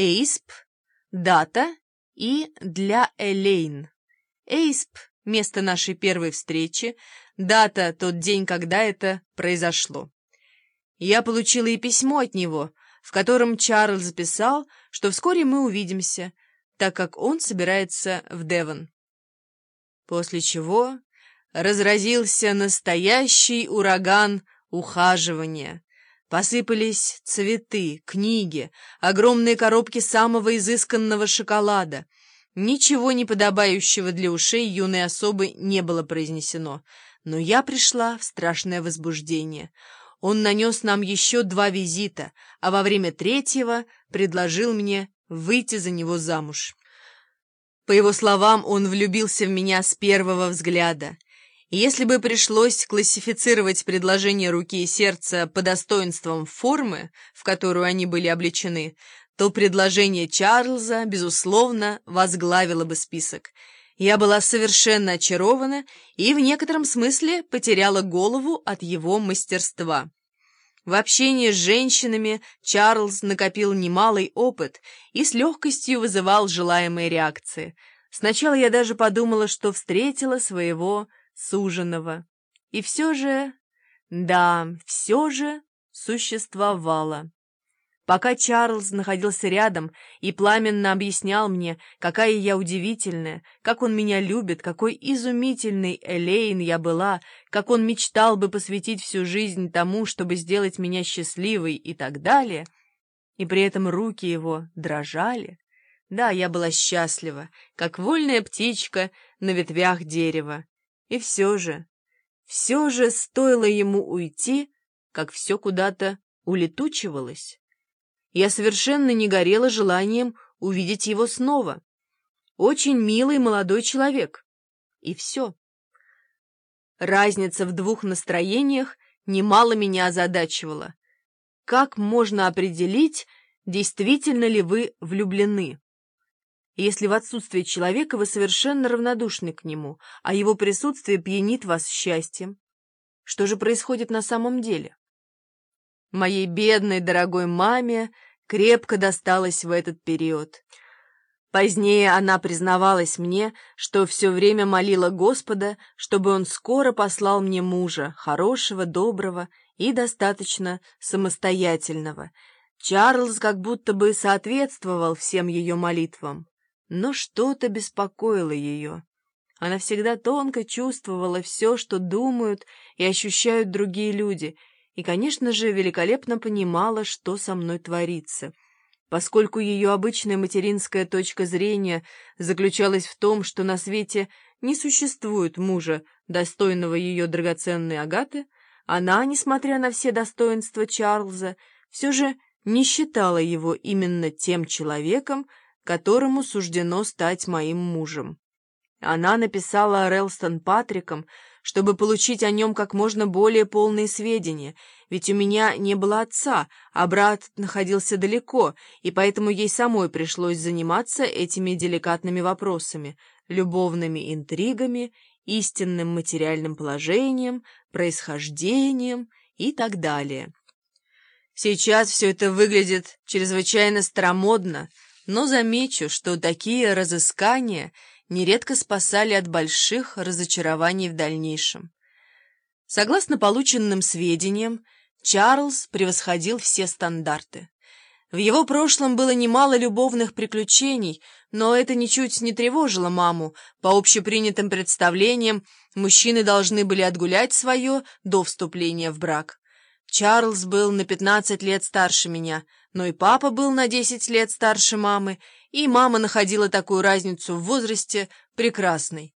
Эйсп, дата и для Элейн. Эйсп — место нашей первой встречи, дата — тот день, когда это произошло. Я получила и письмо от него, в котором Чарльз записал, что вскоре мы увидимся, так как он собирается в Девон. После чего разразился настоящий ураган ухаживания. Посыпались цветы, книги, огромные коробки самого изысканного шоколада. Ничего не подобающего для ушей юной особы не было произнесено, но я пришла в страшное возбуждение. Он нанес нам еще два визита, а во время третьего предложил мне выйти за него замуж. По его словам, он влюбился в меня с первого взгляда — если бы пришлось классифицировать предложения руки и сердца по достоинствам формы, в которую они были облечены, то предложение Чарльза, безусловно, возглавило бы список. Я была совершенно очарована и в некотором смысле потеряла голову от его мастерства. В общении с женщинами Чарльз накопил немалый опыт и с легкостью вызывал желаемые реакции. Сначала я даже подумала, что встретила своего суженого. И все же, да, все же существовало. Пока Чарльз находился рядом и пламенно объяснял мне, какая я удивительная, как он меня любит, какой изумительный Элейн я была, как он мечтал бы посвятить всю жизнь тому, чтобы сделать меня счастливой и так далее, и при этом руки его дрожали. Да, я была счастлива, как вольная птичка на ветвях дерева, и все же, все же стоило ему уйти, как все куда-то улетучивалось. Я совершенно не горела желанием увидеть его снова. Очень милый молодой человек. И все. Разница в двух настроениях немало меня озадачивала. Как можно определить, действительно ли вы влюблены? Если в отсутствие человека вы совершенно равнодушны к нему, а его присутствие пьянит вас счастьем? Что же происходит на самом деле? Моей бедной дорогой маме крепко досталось в этот период. Позднее она признавалась мне, что все время молила Господа, чтобы он скоро послал мне мужа, хорошего, доброго и достаточно самостоятельного. Чарльз как будто бы соответствовал всем ее молитвам. Но что-то беспокоило ее. Она всегда тонко чувствовала все, что думают и ощущают другие люди, и, конечно же, великолепно понимала, что со мной творится. Поскольку ее обычная материнская точка зрения заключалась в том, что на свете не существует мужа, достойного ее драгоценной Агаты, она, несмотря на все достоинства Чарльза, все же не считала его именно тем человеком, которому суждено стать моим мужем. Она написала Релстон Патриком, чтобы получить о нем как можно более полные сведения, ведь у меня не было отца, а брат находился далеко, и поэтому ей самой пришлось заниматься этими деликатными вопросами, любовными интригами, истинным материальным положением, происхождением и так далее. Сейчас все это выглядит чрезвычайно старомодно, но замечу, что такие разыскания нередко спасали от больших разочарований в дальнейшем. Согласно полученным сведениям, Чарльз превосходил все стандарты. В его прошлом было немало любовных приключений, но это ничуть не тревожило маму. По общепринятым представлениям, мужчины должны были отгулять свое до вступления в брак. Чарльз был на пятнадцать лет старше меня — но и папа был на десять лет старше мамы, и мама находила такую разницу в возрасте прекрасной.